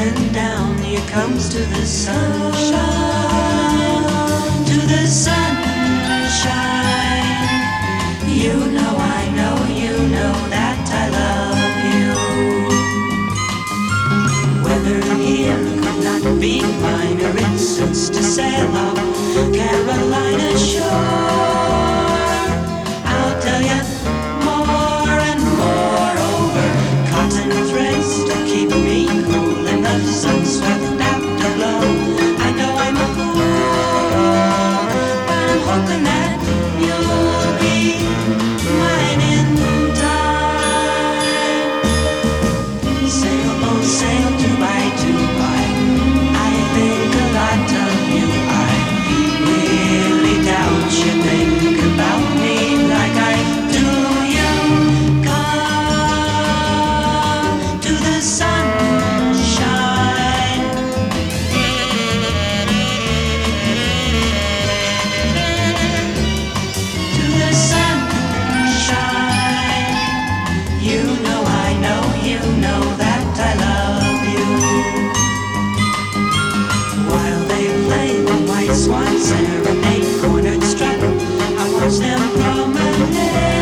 and down, here comes to the sunshine, to the sunshine. You know I know, you know that I love you. Whether he could not be mine, or it's to sail off. Swan serenade, cornered strut. I watch them promenade.